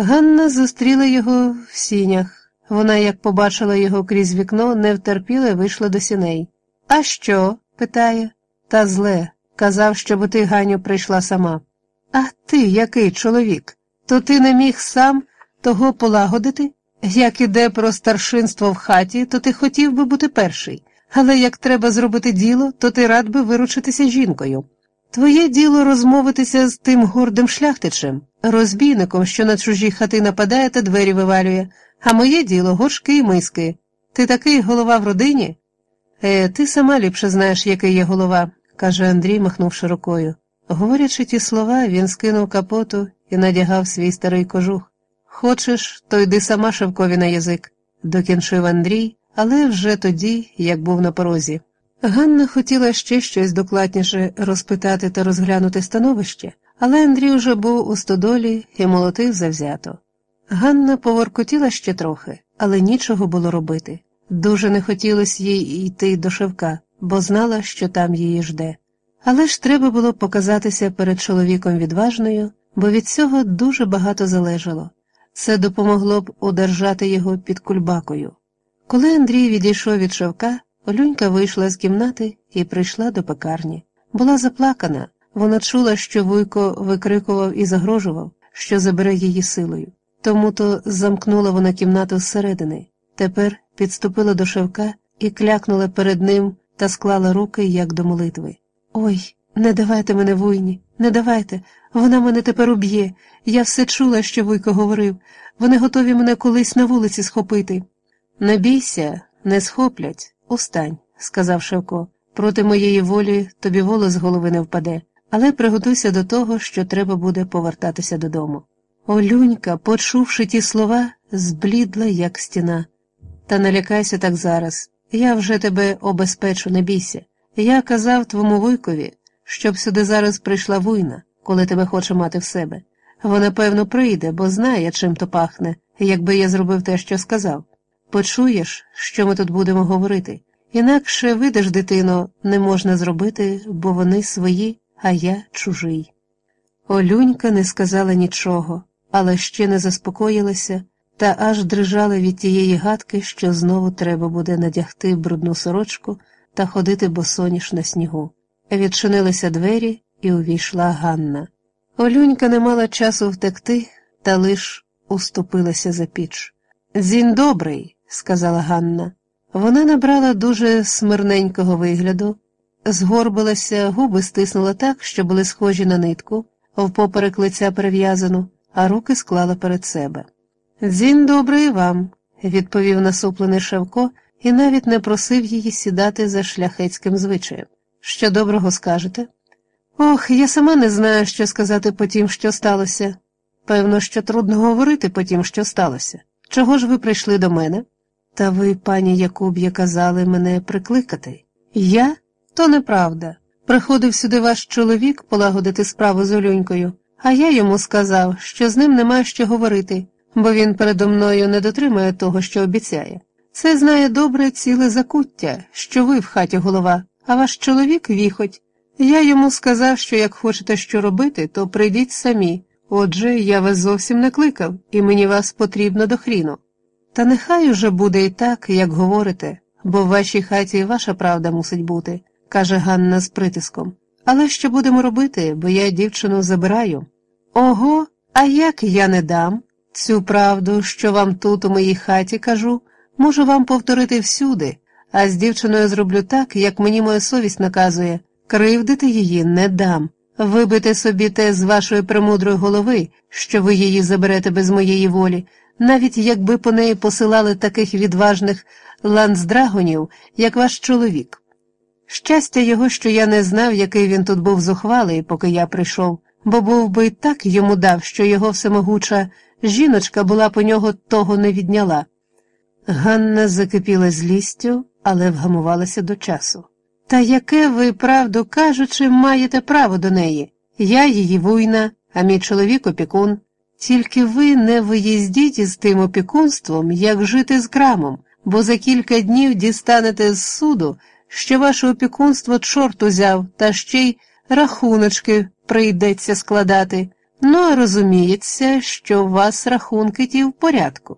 Ганна зустріла його в сінях. Вона, як побачила його крізь вікно, не втерпіла і вийшла до сіней. А що? питає. Та зле. Казав, щоб ти, Ганю, прийшла сама. А ти, який чоловік? То ти не міг сам того полагодити? Як іде про старшинство в хаті, то ти хотів би бути перший, але як треба зробити діло, то ти рад би виручитися жінкою. Твоє діло розмовитися з тим гордим шляхтичем, розбійником, що на чужі хати нападає та двері вивалює, а моє діло горшки і миски. Ти такий голова в родині? Е, ти сама ліпше знаєш, який є голова, каже Андрій, махнувши рукою. Говорячи ті слова, він скинув капоту і надягав свій старий кожух. Хочеш, то йди сама Шевкові на язик, докінчив Андрій, але вже тоді, як був на порозі. Ганна хотіла ще щось докладніше розпитати та розглянути становище, але Андрій уже був у стодолі і молотив завзято. Ганна поворкотіла ще трохи, але нічого було робити. Дуже не хотілося їй йти до Шевка, бо знала, що там її жде. Але ж треба було показатися перед чоловіком відважною, бо від цього дуже багато залежало. Це допомогло б удержати його під кульбакою. Коли Андрій відійшов від Шевка, Олюнька вийшла з кімнати і прийшла до пекарні. Була заплакана, вона чула, що Вуйко викрикував і загрожував, що забере її силою. Тому то замкнула вона кімнату зсередини, тепер підступила до Шевка і клякнула перед ним та склала руки, як до молитви. Ой, не давайте мене вуйні, не давайте, вона мене тепер уб'є. Я все чула, що Вуйко говорив. Вони готові мене колись на вулиці схопити. Не бійся, не схоплять. Устань, сказав Шевко. Проти моєї волі тобі волос з голови не впаде, але приготуйся до того, що треба буде повертатися додому. Олюнька, почувши ті слова, зблідла, як стіна. Та не лякайся так зараз. Я вже тебе обезпечу, не бійся. Я казав твому вуйкові, щоб сюди зараз прийшла вуйна, коли тебе хоче мати в себе. Вона, певно, прийде, бо знає, чим то пахне, якби я зробив те, що сказав. Почуєш, що ми тут будемо говорити. Інакше видиш, дитино, не можна зробити, бо вони свої, а я чужий. Олюнька не сказала нічого, але ще не заспокоїлася та аж дрижала від тієї гадки, що знову треба буде надягти брудну сорочку та ходити босоніж на снігу. Відчинилися двері і увійшла Ганна. Олюнька не мала часу втекти, та лиш уступилася за піч. Зінь добрий, сказала Ганна. Вона набрала дуже смирненького вигляду, згорбилася, губи стиснула так, що були схожі на нитку, впоперек лиця перев'язану, а руки склала перед себе. Дзінь добрий вам, відповів насуплений Шевко і навіть не просив її сідати за шляхетським звичаєм. Що доброго скажете? Ох, я сама не знаю, що сказати по тім, що сталося. Певно, що трудно говорити по тім, що сталося. Чого ж ви прийшли до мене? Та ви, пані Якуб'я, казали мене прикликати. Я? То неправда. Приходив сюди ваш чоловік полагодити справу з Олюнькою, а я йому сказав, що з ним нема що говорити, бо він передо мною не дотримує того, що обіцяє. Це знає добре ціле закуття, що ви в хаті голова, а ваш чоловік віхоть. Я йому сказав, що як хочете що робити, то прийдіть самі. Отже, я вас зовсім не кликав, і мені вас потрібно до хріну. Та нехай уже буде і так, як говорите, бо в вашій хаті ваша правда мусить бути, каже Ганна з притиском. Але що будемо робити, бо я дівчину забираю? Ого, а як я не дам? Цю правду, що вам тут, у моїй хаті, кажу, можу вам повторити всюди, а з дівчиною зроблю так, як мені моя совість наказує кривдити її не дам. Вибити собі те з вашої премудрої голови, що ви її заберете без моєї волі, навіть якби по неї посилали таких відважних ландсдрагонів, як ваш чоловік. Щастя його, що я не знав, який він тут був зухвалий, поки я прийшов, бо був би так йому дав, що його всемогуча жіночка була по нього того не відняла. Ганна закипіла злістю, але вгамувалася до часу. Та яке ви, правду кажучи, маєте право до неї? Я її вуйна, а мій чоловік опікун. Тільки ви не виїздіть із тим опікунством, як жити з крамом, бо за кілька днів дістанете з суду, що ваше опікунство чорт узяв, та ще й рахуночки прийдеться складати. Ну, а розуміється, що у вас рахунки ті в порядку.